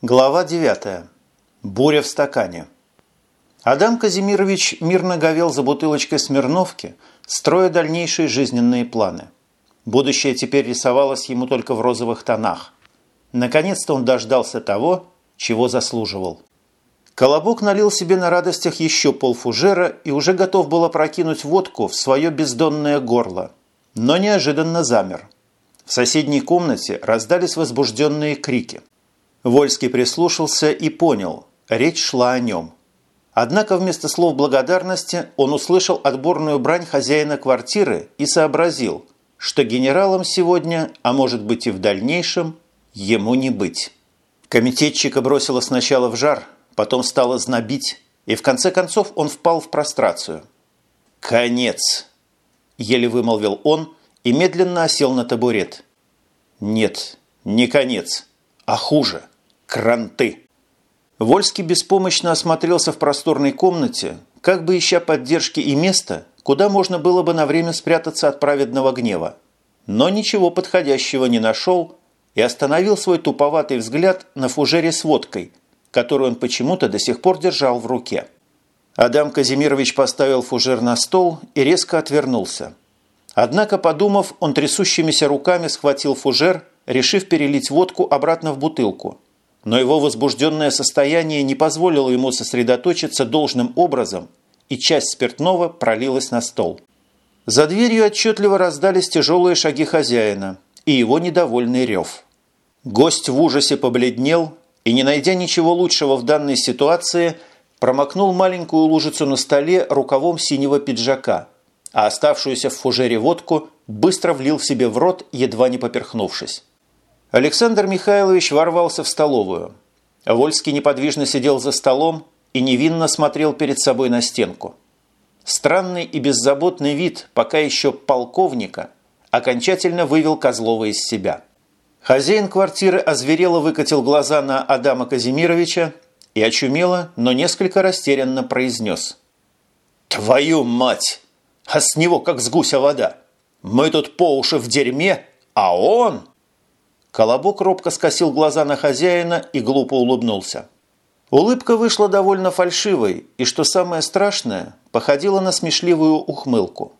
Глава 9. Буря в стакане. Адам Казимирович мирно говел за бутылочкой Смирновки, строя дальнейшие жизненные планы. Будущее теперь рисовалось ему только в розовых тонах. Наконец-то он дождался того, чего заслуживал. Колобок налил себе на радостях еще полфужера и уже готов был опрокинуть водку в свое бездонное горло, но неожиданно замер. В соседней комнате раздались возбужденные крики – Вольский прислушался и понял, речь шла о нем. Однако вместо слов благодарности он услышал отборную брань хозяина квартиры и сообразил, что генералом сегодня, а может быть и в дальнейшем, ему не быть. Комитетчика бросило сначала в жар, потом стало знобить, и в конце концов он впал в прострацию. «Конец!» – еле вымолвил он и медленно осел на табурет. «Нет, не конец, а хуже». Кранты. Вольский беспомощно осмотрелся в просторной комнате, как бы ища поддержки и места, куда можно было бы на время спрятаться от праведного гнева. Но ничего подходящего не нашел и остановил свой туповатый взгляд на фужере с водкой, которую он почему-то до сих пор держал в руке. Адам Казимирович поставил фужер на стол и резко отвернулся. Однако, подумав, он трясущимися руками схватил фужер, решив перелить водку обратно в бутылку – но его возбужденное состояние не позволило ему сосредоточиться должным образом, и часть спиртного пролилась на стол. За дверью отчетливо раздались тяжелые шаги хозяина и его недовольный рев. Гость в ужасе побледнел и, не найдя ничего лучшего в данной ситуации, промокнул маленькую лужицу на столе рукавом синего пиджака, а оставшуюся в фужере водку быстро влил себе в рот, едва не поперхнувшись. Александр Михайлович ворвался в столовую. Вольский неподвижно сидел за столом и невинно смотрел перед собой на стенку. Странный и беззаботный вид пока еще полковника окончательно вывел Козлова из себя. Хозяин квартиры озверело выкатил глаза на Адама Казимировича и очумело, но несколько растерянно произнес. «Твою мать! А с него как с гуся вода! Мы тут по уши в дерьме, а он...» Колобок робко скосил глаза на хозяина и глупо улыбнулся. Улыбка вышла довольно фальшивой и, что самое страшное, походила на смешливую ухмылку.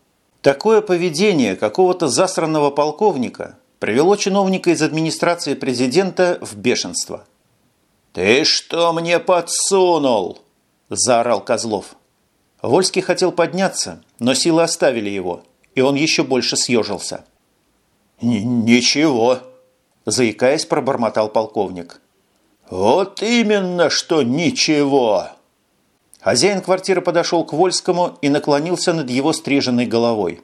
Такое поведение какого-то засранного полковника привело чиновника из администрации президента в бешенство. «Ты что мне подсунул?» – заорал Козлов. Вольский хотел подняться, но силы оставили его, и он еще больше съежился. «Ничего», заикаясь, пробормотал полковник. «Вот именно, что ничего!» Хозяин квартиры подошел к Вольскому и наклонился над его стриженной головой.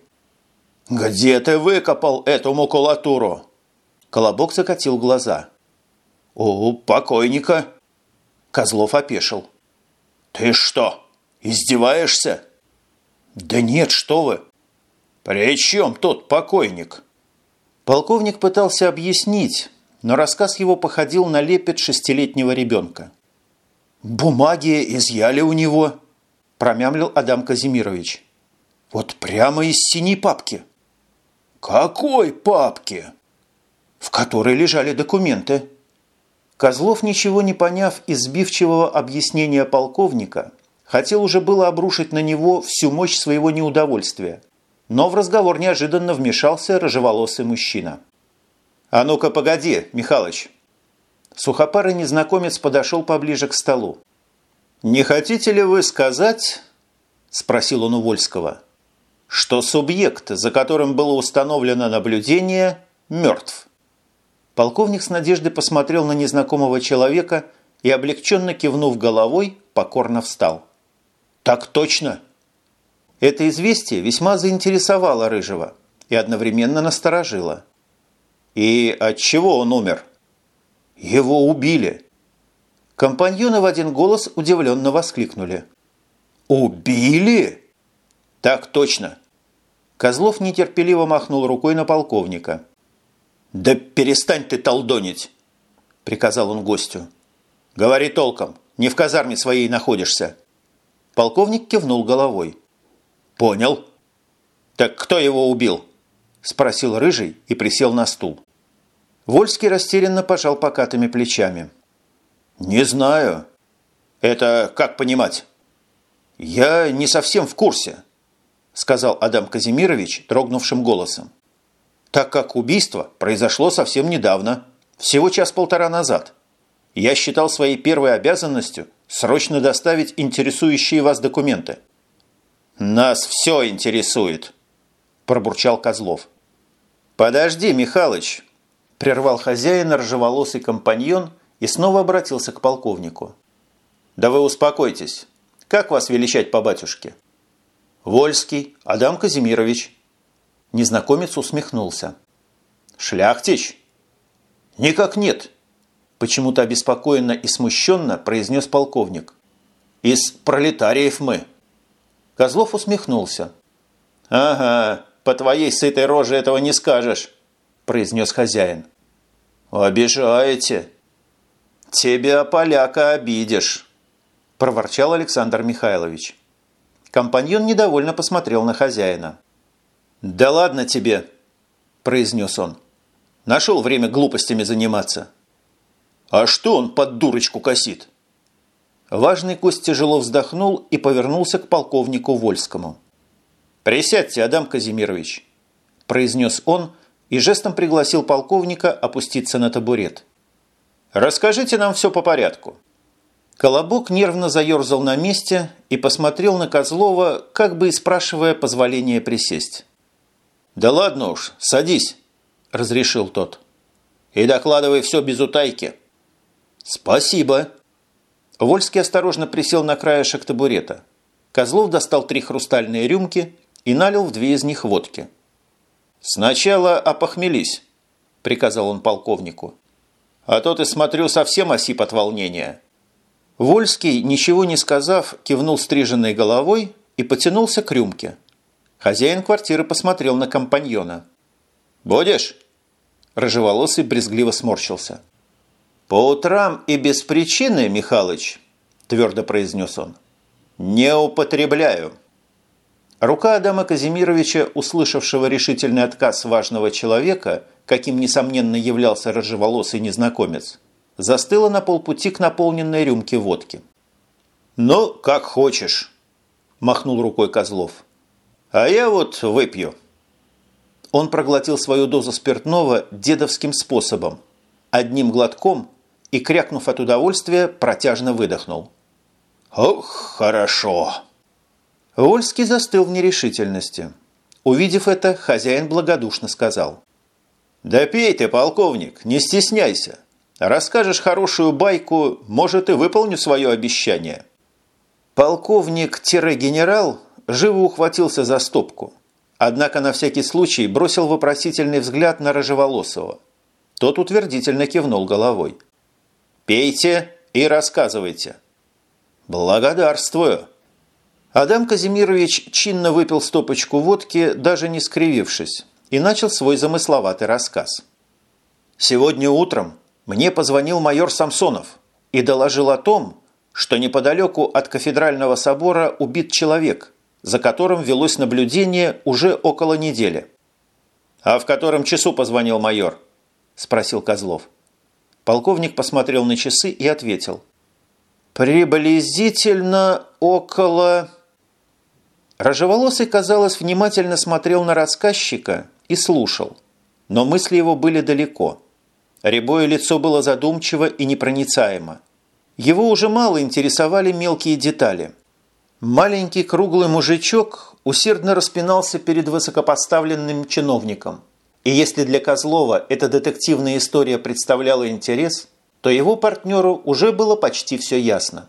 «Где ты выкопал эту макулатуру?» Колобок закатил глаза. «У покойника». Козлов опешил. «Ты что, издеваешься?» «Да нет, что вы!» «При чем тут покойник?» Полковник пытался объяснить, но рассказ его походил на лепет шестилетнего ребенка. «Бумаги изъяли у него», – промямлил Адам Казимирович. «Вот прямо из синей папки». «Какой папки?» «В которой лежали документы». Козлов, ничего не поняв из сбивчивого объяснения полковника, хотел уже было обрушить на него всю мощь своего неудовольствия – но в разговор неожиданно вмешался рыжеволосый мужчина. «А ну-ка, погоди, Михалыч!» Сухопарый незнакомец подошел поближе к столу. «Не хотите ли вы сказать, – спросил он у Вольского, – что субъект, за которым было установлено наблюдение, мертв?» Полковник с надеждой посмотрел на незнакомого человека и, облегченно кивнув головой, покорно встал. «Так точно!» Это известие весьма заинтересовало Рыжего и одновременно насторожило. И от чего он умер? Его убили. Компаньоны в один голос удивленно воскликнули. «Убили?» «Так точно!» Козлов нетерпеливо махнул рукой на полковника. «Да перестань ты толдонить!» – приказал он гостю. «Говори толком, не в казарме своей находишься!» Полковник кивнул головой. «Понял». «Так кто его убил?» – спросил Рыжий и присел на стул. Вольский растерянно пожал покатыми плечами. Не знаю. Это как понимать? Я не совсем в курсе, сказал Адам Казимирович дрогнувшим голосом. Так как убийство произошло совсем недавно, всего час-полтора назад. Я считал своей первой обязанностью срочно доставить интересующие вас документы. «Нас все интересует», – пробурчал Козлов. «Подожди, Михалыч!» – прервал хозяина ржеволосый компаньон и снова обратился к полковнику. «Да вы успокойтесь. Как вас величать по батюшке?» «Вольский, Адам Казимирович». Незнакомец усмехнулся. «Шляхтич?» «Никак нет», – почему-то обеспокоенно и смущенно произнес полковник. «Из пролетариев мы». Козлов усмехнулся. «Ага, по твоей сытой роже этого не скажешь», – произнес хозяин. «Обижаете». «Тебя, поляка, обидишь», – проворчал Александр Михайлович. Компаньон недовольно посмотрел на хозяина. «Да ладно тебе», – произнес он. «Нашел время глупостями заниматься». «А что он под дурочку косит?» Важный гость тяжело вздохнул и повернулся к полковнику Вольскому. «Присядьте, Адам Казимирович», – произнес он и жестом пригласил полковника опуститься на табурет. «Расскажите нам все по порядку». Колобок нервно заерзал на месте и посмотрел на Козлова, как бы и спрашивая позволения присесть. «Да ладно уж, садись», – разрешил тот. «И докладывай все без утайки». «Спасибо». Вольский осторожно присел на краешек табурета. Козлов достал три хрустальные рюмки и налил в две из них водки. «Сначала опохмелись», – приказал он полковнику. «А то ты, смотрю, совсем осип от волнения». Вольский, ничего не сказав, кивнул стриженной головой и потянулся к рюмке. Хозяин квартиры посмотрел на компаньона. «Будешь?» Рыжеволосый брезгливо сморщился. «По утрам и без причины, Михалыч», – твердо произнес он, – «не употребляю». Рука Адама Казимировича, услышавшего решительный отказ важного человека, каким, несомненно, являлся рыжеволосый незнакомец, застыла на полпути к наполненной рюмке водки. «Ну, как хочешь», – махнул рукой Козлов. «А я вот выпью». Он проглотил свою дозу спиртного дедовским способом, одним глотком и, крякнув от удовольствия, протяжно выдохнул. «Ох, хорошо!» Вольский застыл в нерешительности. Увидев это, хозяин благодушно сказал. «Да пей ты, полковник, не стесняйся. Расскажешь хорошую байку, может, и выполню свое обещание». Полковник-генерал живо ухватился за стопку, однако на всякий случай бросил вопросительный взгляд на Рыжеволосого. Тот утвердительно кивнул головой. «Пейте и рассказывайте». «Благодарствую», Адам Казимирович чинно выпил стопочку водки, даже не скривившись, и начал свой замысловатый рассказ. «Сегодня утром мне позвонил майор Самсонов и доложил о том, что неподалеку от кафедрального собора убит человек, за которым велось наблюдение уже около недели. «А в котором часу позвонил майор?» – спросил Козлов. Полковник посмотрел на часы и ответил. «Приблизительно около...» Рожеволосый, казалось, внимательно смотрел на рассказчика и слушал, но мысли его были далеко. Рябое лицо было задумчиво и непроницаемо. Его уже мало интересовали мелкие детали. Маленький круглый мужичок усердно распинался перед высокопоставленным чиновником. И если для Козлова эта детективная история представляла интерес, то его партнеру уже было почти все ясно.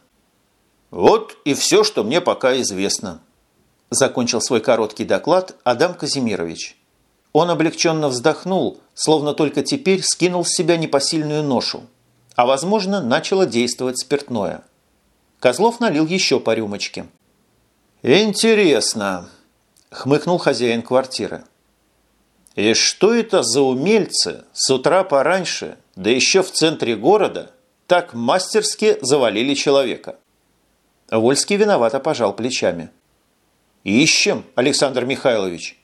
«Вот и все, что мне пока известно», закончил свой короткий доклад Адам Казимирович. Он облегченно вздохнул, словно только теперь скинул с себя непосильную ношу, а, возможно, начало действовать спиртное. Козлов налил еще по рюмочке. «Интересно», – хмыкнул хозяин квартиры. «И что это за умельцы с утра пораньше, да еще в центре города, так мастерски завалили человека?» Вольский виновато пожал плечами. «Ищем, Александр Михайлович».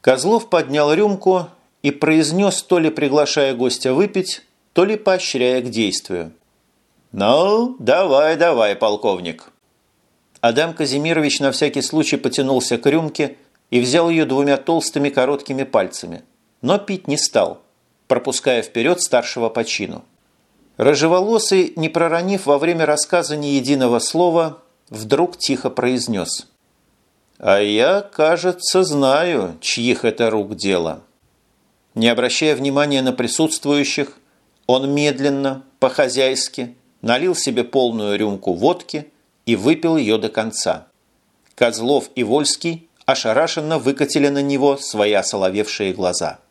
Козлов поднял рюмку и произнес, то ли приглашая гостя выпить, то ли поощряя к действию. «Ну, давай, давай, полковник». Адам Казимирович на всякий случай потянулся к рюмке и взял ее двумя толстыми короткими пальцами, но пить не стал, пропуская вперед старшего по чину. Рыжеволосый, не проронив во время рассказа ни единого слова, вдруг тихо произнес. «А я, кажется, знаю, чьих это рук дело». Не обращая внимания на присутствующих, он медленно, по-хозяйски, налил себе полную рюмку водки и выпил ее до конца. Козлов и Вольский ошарашенно выкатили на него свои осоловевшие глаза –